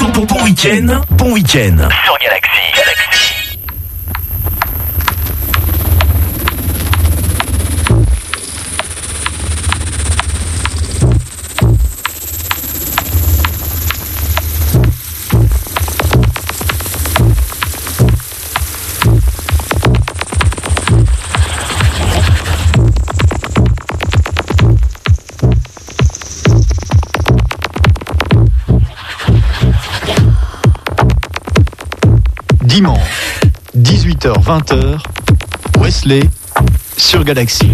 Bon, bon, bon week-end, bon week-end sur Galaxy. 20h, Wesley sur Galaxy.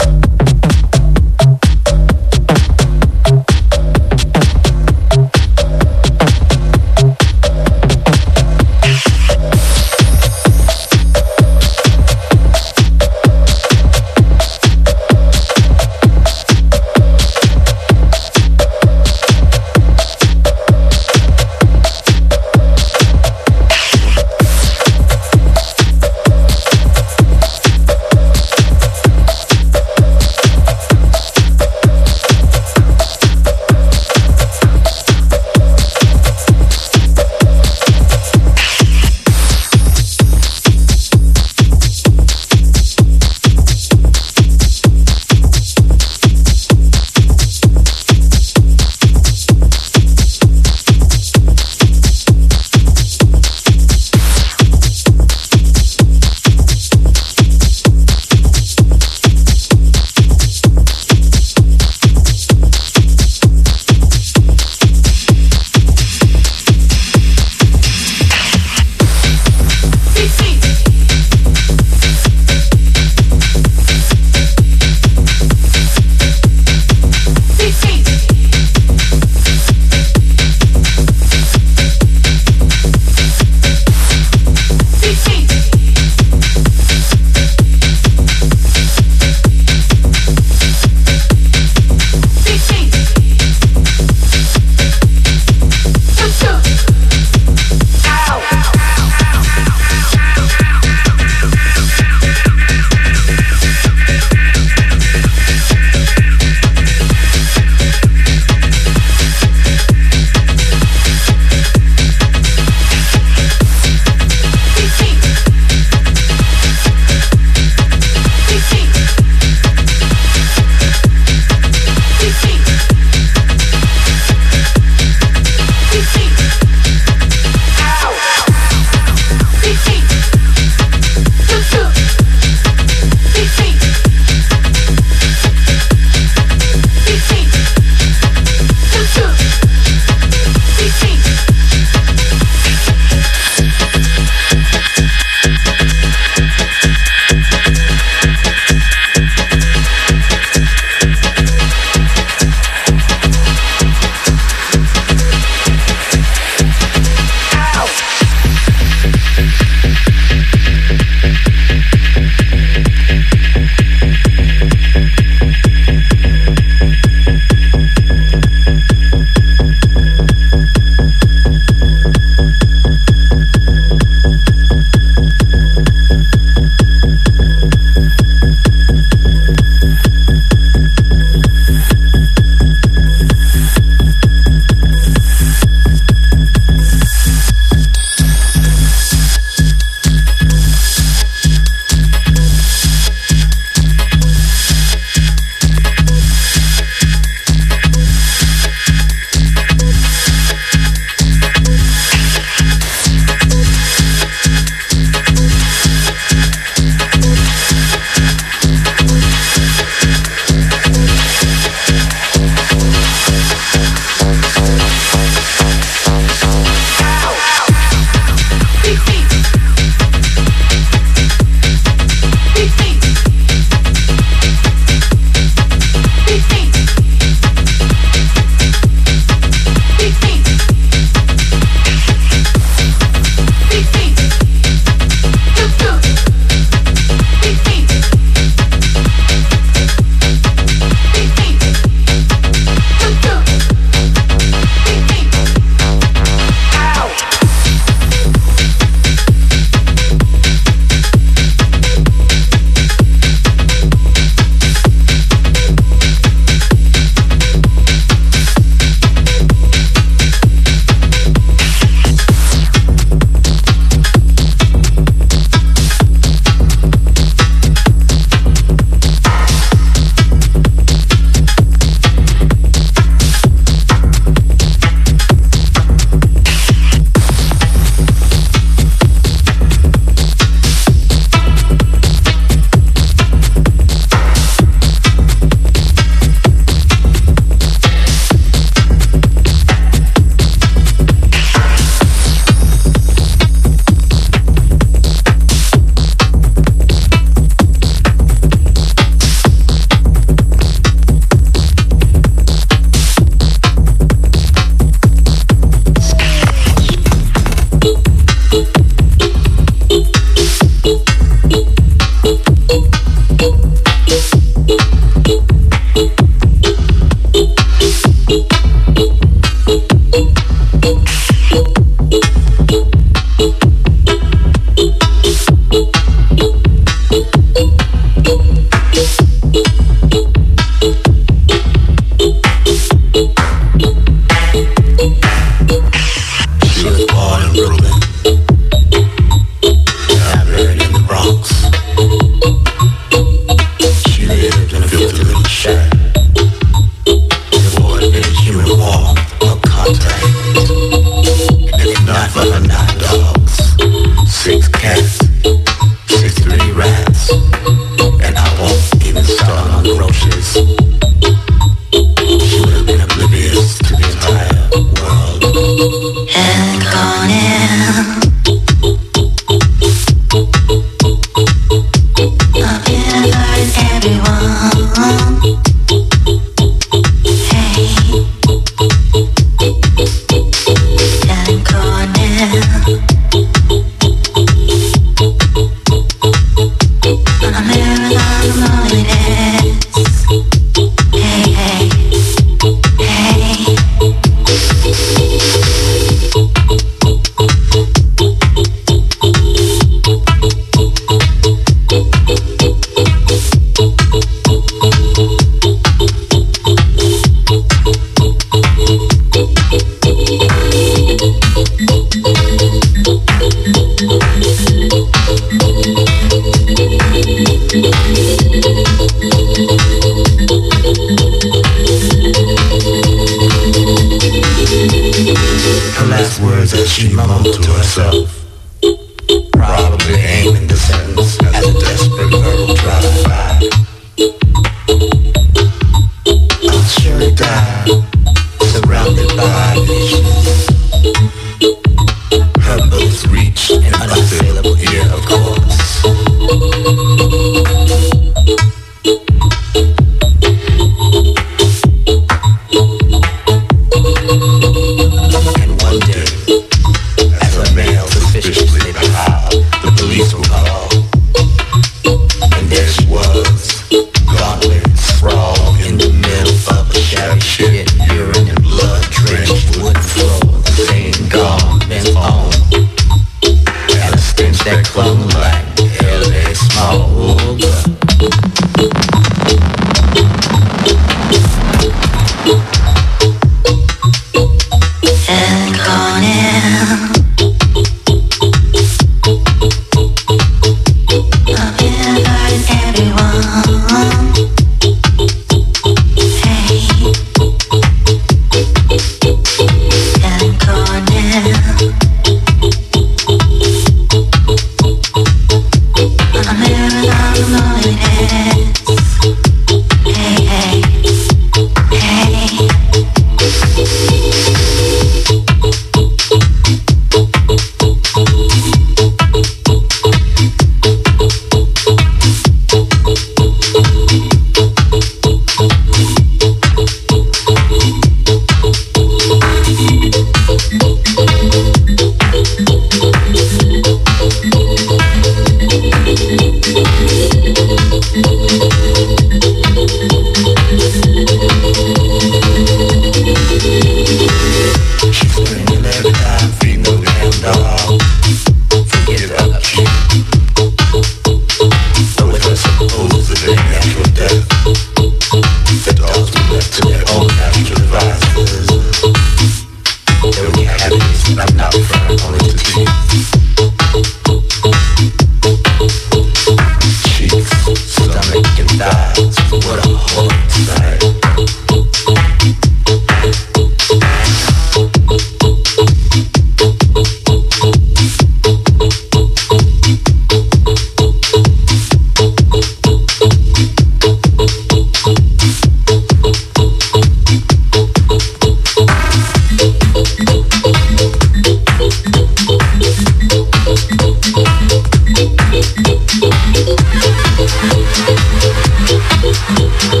Thank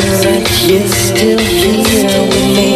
spirit, you're still here with me.